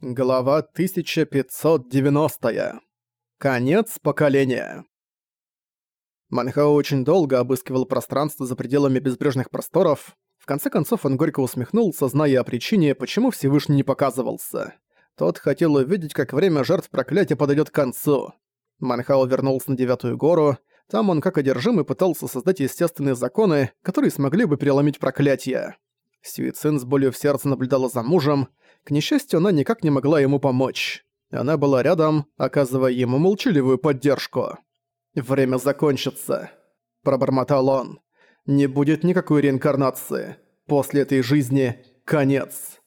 Глава 1590. Конец поколения. Манхао очень долго обыскивал пространство за пределами безбрежных просторов. В конце концов он горько усмехнулся, зная о причине, почему Всевышний не показывался. Тот хотел увидеть, как время жертв проклятия подойдет к концу. Манхао вернулся на Девятую гору. Там он как одержимый пытался создать естественные законы, которые смогли бы переломить проклятие. Сюицин с болью в сердце наблюдала за мужем, к несчастью, она никак не могла ему помочь. Она была рядом, оказывая ему молчаливую поддержку. «Время закончится», – пробормотал он. «Не будет никакой реинкарнации. После этой жизни – конец».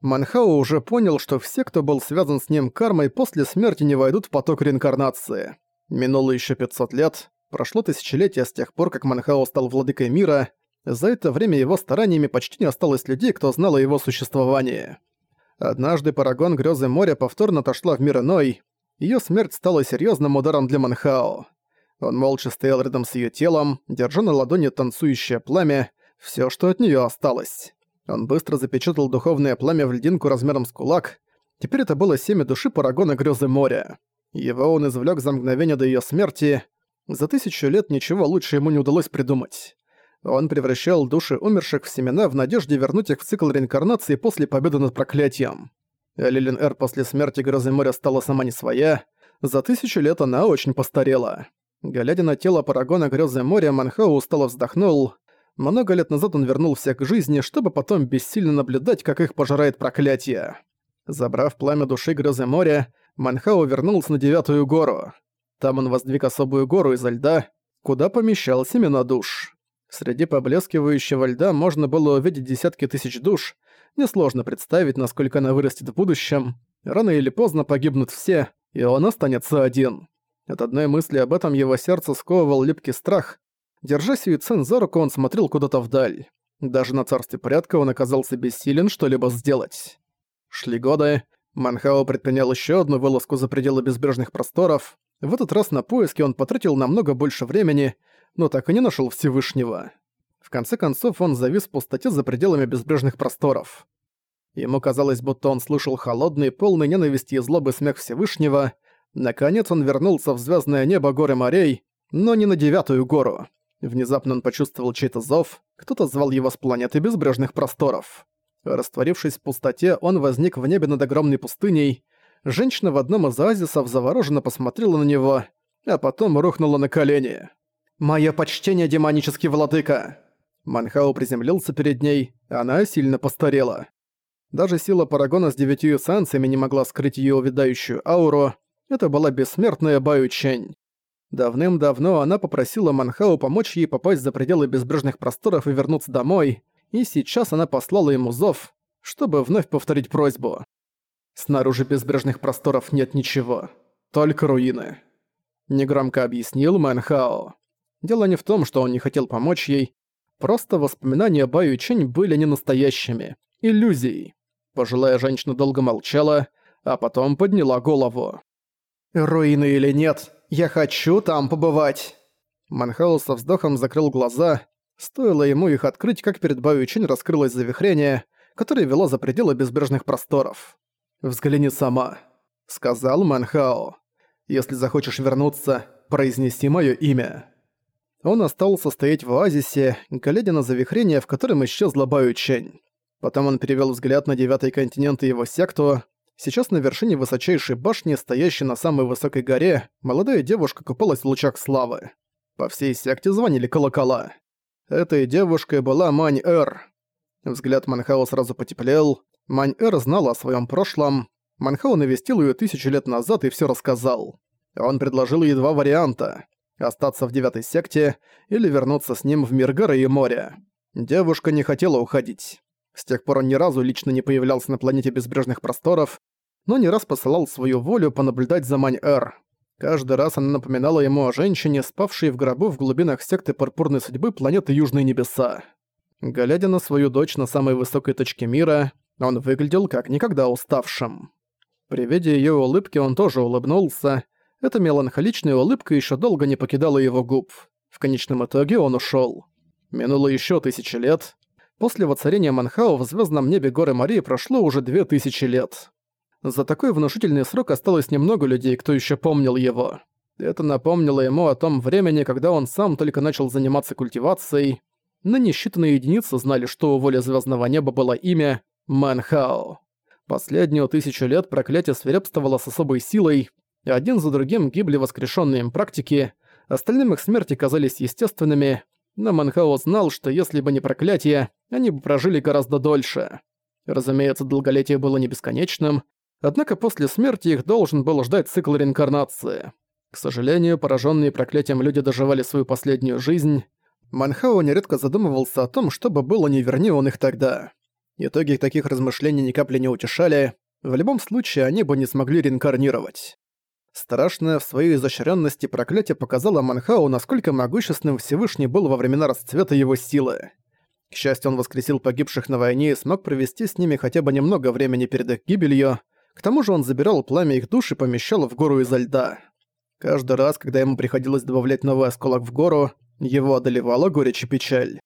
Манхао уже понял, что все, кто был связан с ним кармой, после смерти не войдут в поток реинкарнации. Минуло еще 500 лет, прошло тысячелетие с тех пор, как Манхао стал владыкой мира. За это время его стараниями почти не осталось людей, кто знал о его существовании. Однажды Парагон Грёзы моря повторно отошла в мир иной. Её смерть стала серьёзным ударом для Манхао. Он молча стоял рядом с её телом, держа на ладони танцующее пламя, всё, что от неё осталось. Он быстро запечатал духовное пламя в льдинку размером с кулак. Теперь это было семя души Парагона Грёзы моря. Его он извлёк за мгновение до её смерти. За тысячу лет ничего лучше ему не удалось придумать. Он превращал души умерших в семена в надежде вернуть их в цикл реинкарнации после победы над проклятием. Лилин Эр после смерти Грозы моря стала сама не своя. За тысячу лет она очень постарела. Глядя на тело Парагона Грозы моря, Манхау устало вздохнул. Много лет назад он вернулся к жизни, чтобы потом бессильно наблюдать, как их пожирает проклятие. Забрав пламя души Грозы моря, Манхау вернулся на Девятую гору. Там он воздвиг особую гору изо льда, куда помещал семена душ. Среди поблескивающего льда можно было увидеть десятки тысяч душ. Несложно представить, насколько она вырастет в будущем. Рано или поздно погибнут все, и он останется один. От одной мысли об этом его сердце сковывал липкий страх. Держа Сюицен за руку, он смотрел куда-то вдаль. Даже на царстве порядка он оказался бессилен что-либо сделать. Шли годы. Манхао предпринял еще одну вылазку за пределы безбрежных просторов. В этот раз на поиски он потратил намного больше времени — но так и не нашел Всевышнего. В конце концов он завис в пустоте за пределами безбрежных просторов. Ему казалось, будто он слышал холодный, полный ненависти и злобы смех Всевышнего. Наконец он вернулся в звездное небо горы морей, но не на девятую гору. Внезапно он почувствовал чей-то зов, кто-то звал его с планеты безбрежных просторов. Растворившись в пустоте, он возник в небе над огромной пустыней. Женщина в одном из оазисов завороженно посмотрела на него, а потом рухнула на колени. «Моё почтение, демонический владыка!» Манхау приземлился перед ней, она сильно постарела. Даже сила Парагона с девятью эссенциями не могла скрыть её увядающую ауру. Это была бессмертная Баю Чень. Давным-давно она попросила Манхау помочь ей попасть за пределы безбрежных просторов и вернуться домой, и сейчас она послала ему зов, чтобы вновь повторить просьбу. «Снаружи безбрежных просторов нет ничего, только руины», — негромко объяснил Манхао. Дело не в том, что он не хотел помочь ей, просто воспоминания Баю Чэнь были не настоящими, иллюзией. Пожилая женщина долго молчала, а потом подняла голову. «Руины или нет, я хочу там побывать!» Манхаус со вздохом закрыл глаза. Стоило ему их открыть, как перед Баю Чэнь раскрылось завихрение, которое вело за пределы безбрежных просторов. «Взгляни сама», — сказал Манхао. «Если захочешь вернуться, произнеси моё имя». Он остался стоять в оазисе, глядя на завихрение, в котором исчезла Баю Чэнь. Потом он перевел взгляд на девятый континент и его секту. Сейчас на вершине высочайшей башни, стоящей на самой высокой горе, молодая девушка купалась в лучах славы. По всей секте звонили колокола. Этой девушкой была Мань-Эр. Взгляд Манхао сразу потеплел. Мань-Эр знала о своем прошлом. Манхао навестил ее тысячу лет назад и все рассказал. Он предложил ей два варианта остаться в девятой секте или вернуться с ним в мир горы и моря. Девушка не хотела уходить. С тех пор он ни разу лично не появлялся на планете безбрежных просторов, но не раз посылал свою волю понаблюдать за Мань-Эр. Каждый раз она напоминала ему о женщине, спавшей в гробу в глубинах секты пурпурной судьбы планеты Южные Небеса. Глядя на свою дочь на самой высокой точке мира, он выглядел как никогда уставшим. При виде её улыбки он тоже улыбнулся, эта меланхоличная улыбка еще долго не покидала его губ. В конечном итоге он ушел. Минуло еще тысячи лет. После воцарения Манхао в звездном небе горы Марии прошло уже две тысячи лет. За такой внушительный срок осталось немного людей, кто еще помнил его. Это напомнило ему о том времени, когда он сам только начал заниматься культивацией. На несчитанные единицы знали, что у воли Звездного Неба было имя Манхао. Последнюю тысячу лет проклятие свирепствовало с особой силой, один за другим гибли воскрешенные им практики, остальным их смерти казались естественными, но Манхао знал, что если бы не проклятие, они бы прожили гораздо дольше. Разумеется, долголетие было не бесконечным, однако после смерти их должен был ждать цикл реинкарнации. К сожалению, пораженные проклятием люди доживали свою последнюю жизнь. Манхао нередко задумывался о том, что бы было, не верни он их тогда. Итоги таких размышлений ни капли не утешали, в любом случае они бы не смогли реинкарнировать. Страшное в своей изощренности проклятие показало Манхау, насколько могущественным Всевышний был во времена расцвета его силы. К счастью, он воскресил погибших на войне и смог провести с ними хотя бы немного времени перед их гибелью, к тому же он забирал пламя их душ и помещал в гору изо льда. Каждый раз, когда ему приходилось добавлять новый осколок в гору, его одолевала горечь и печаль.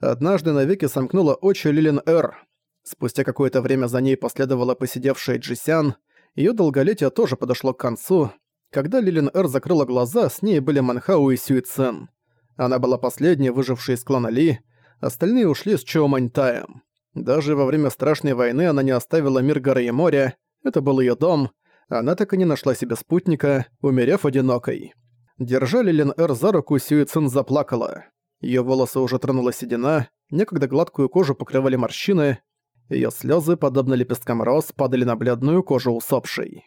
Однажды навеки сомкнула очи Лилин Эр. Спустя какое-то время за ней последовала посидевшая Джисян. Её долголетие тоже подошло к концу. Когда Лилин Эр закрыла глаза, с ней были Манхау и Сюицен. Она была последней, выжившей из клана Ли, остальные ушли с Чоу Маньтаем. Даже во время страшной войны она не оставила мир горы и моря, это был её дом, она так и не нашла себе спутника, умерев одинокой. Держа Лилин Эр за руку, Сюицин заплакала. Её волосы уже тронула седина, некогда гладкую кожу покрывали морщины, её слёзы, подобно лепесткам роз, падали на бледную кожу усопшей.